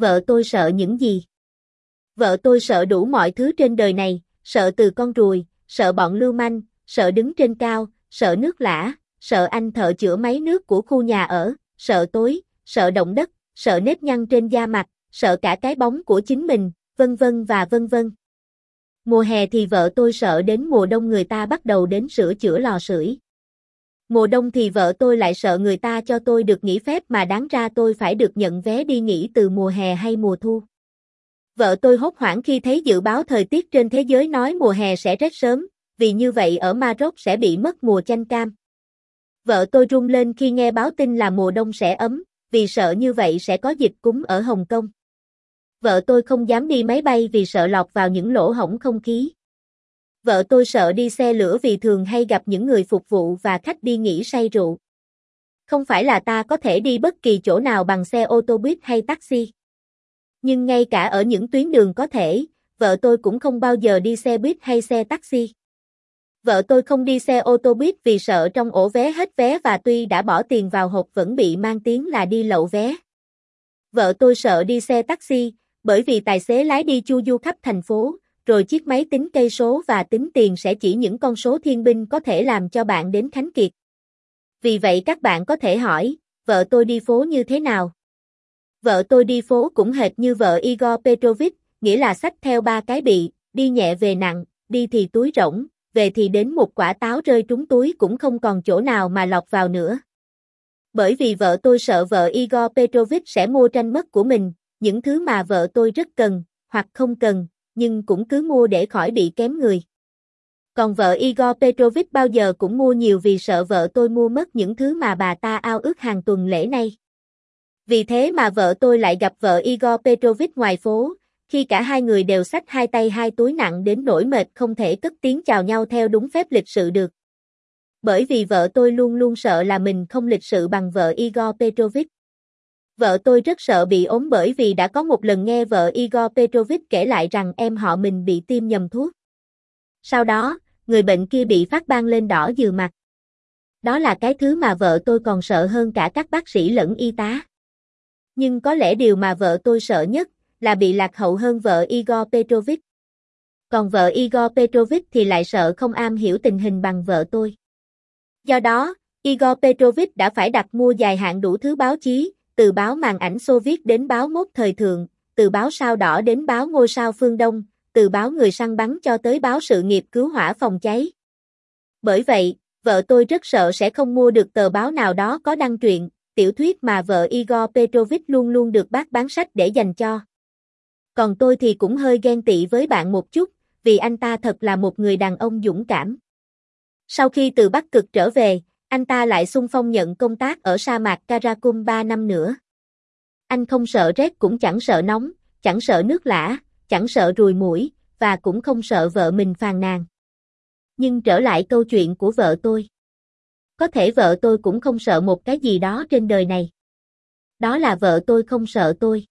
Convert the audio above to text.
Vợ tôi sợ những gì? Vợ tôi sợ đủ mọi thứ trên đời này, sợ từ con ruồi, sợ bọn lưu manh, sợ đứng trên cao, sợ nước lã, sợ anh thợ chữa máy nước của khu nhà ở, sợ tối, sợ động đất, sợ nếp nhăn trên da mặt, sợ cả cái bóng của chính mình, vân vân và vân vân. Mùa hè thì vợ tôi sợ đến mùa đông người ta bắt đầu đến sửa chữa lò sưởi. Mùa đông thì vợ tôi lại sợ người ta cho tôi được nghỉ phép mà đáng ra tôi phải được nhận vé đi nghỉ từ mùa hè hay mùa thu. Vợ tôi hốt hoảng khi thấy dự báo thời tiết trên thế giới nói mùa hè sẽ rét sớm, vì như vậy ở Maroc sẽ bị mất mùa chanh cam. Vợ tôi run lên khi nghe báo tin là mùa đông sẽ ấm, vì sợ như vậy sẽ có dịch cúm ở Hồng Kông. Vợ tôi không dám đi máy bay vì sợ lọt vào những lỗ hổng không khí. Vợ tôi sợ đi xe lửa vì thường hay gặp những người phục vụ và khách đi nghỉ say rượu. Không phải là ta có thể đi bất kỳ chỗ nào bằng xe ô tô buýt hay taxi. Nhưng ngay cả ở những tuyến đường có thể, vợ tôi cũng không bao giờ đi xe buýt hay xe taxi. Vợ tôi không đi xe ô tô buýt vì sợ trong ổ vé hết vé và tuy đã bỏ tiền vào hộp vẫn bị mang tiếng là đi lậu vé. Vợ tôi sợ đi xe taxi, bởi vì tài xế lái đi chu du khắp thành phố, rồi chiếc máy tính cây số và tính tiền sẽ chỉ những con số thiên binh có thể làm cho bạn đến Khánh Kiệt. Vì vậy các bạn có thể hỏi, vợ tôi đi phố như thế nào? Vợ tôi đi phố cũng hệt như vợ Igor Petrovich, nghĩa là sách theo ba cái bị, đi nhẹ về nặng, đi thì túi rỗng, về thì đến một quả táo rơi trúng túi cũng không còn chỗ nào mà lọc vào nữa. Bởi vì vợ tôi sợ vợ Igor Petrovich sẽ mua tranh mất của mình, những thứ mà vợ tôi rất cần, hoặc không cần, nhưng cũng cứ mua để khỏi bị kém người. Còn vợ Igor Petrovich bao giờ cũng mua nhiều vì sợ vợ tôi mua mất những thứ mà bà ta ao ước hàng tuần lễ này. Vì thế mà vợ tôi lại gặp vợ Igor Petrovich ngoài phố, khi cả hai người đều xách hai tay hai túi nặng đến nỗi mệt không thể cất tiếng chào nhau theo đúng phép lịch sự được. Bởi vì vợ tôi luôn luôn sợ là mình không lịch sự bằng vợ Igor Petrovich. Vợ tôi rất sợ bị ốm bởi vì đã có một lần nghe vợ Igor Petrovich kể lại rằng em họ mình bị tiêm nhầm thuốc. Sau đó, người bệnh kia bị phát ban lên đỏ dừ mặt. Đó là cái thứ mà vợ tôi còn sợ hơn cả các bác sĩ lẫn y tá. Nhưng có lẽ điều mà vợ tôi sợ nhất là bị lạc hậu hơn vợ Igor Petrovich. Còn vợ Igor Petrovich thì lại sợ không am hiểu tình hình bằng vợ tôi. Do đó, Igor Petrovich đã phải đặt mua dài hạn đủ thứ báo chí, từ báo màn ảnh Xô Viết đến báo mốt thời thượng, từ báo sao đỏ đến báo ngôi sao phương Đông, từ báo người săn bắn cho tới báo sự nghiệp cứu hỏa phòng cháy. Bởi vậy, vợ tôi rất sợ sẽ không mua được tờ báo nào đó có đăng truyện, tiểu thuyết mà vợ Igor Petrovich luôn luôn được bác bán sách để dành cho. Còn tôi thì cũng hơi ghen tị với bạn một chút, vì anh ta thật là một người đàn ông dũng cảm. Sau khi từ Bắc Cực trở về, anh ta lại xung phong nhận công tác ở sa mạc Karakum 3 năm nữa. Anh không sợ rét cũng chẳng sợ nóng, chẳng sợ nước lã, chẳng sợ ruồi mũi, và cũng không sợ vợ mình phàn nàn. Nhưng trở lại câu chuyện của vợ tôi. Có thể vợ tôi cũng không sợ một cái gì đó trên đời này. Đó là vợ tôi không sợ tôi.